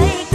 like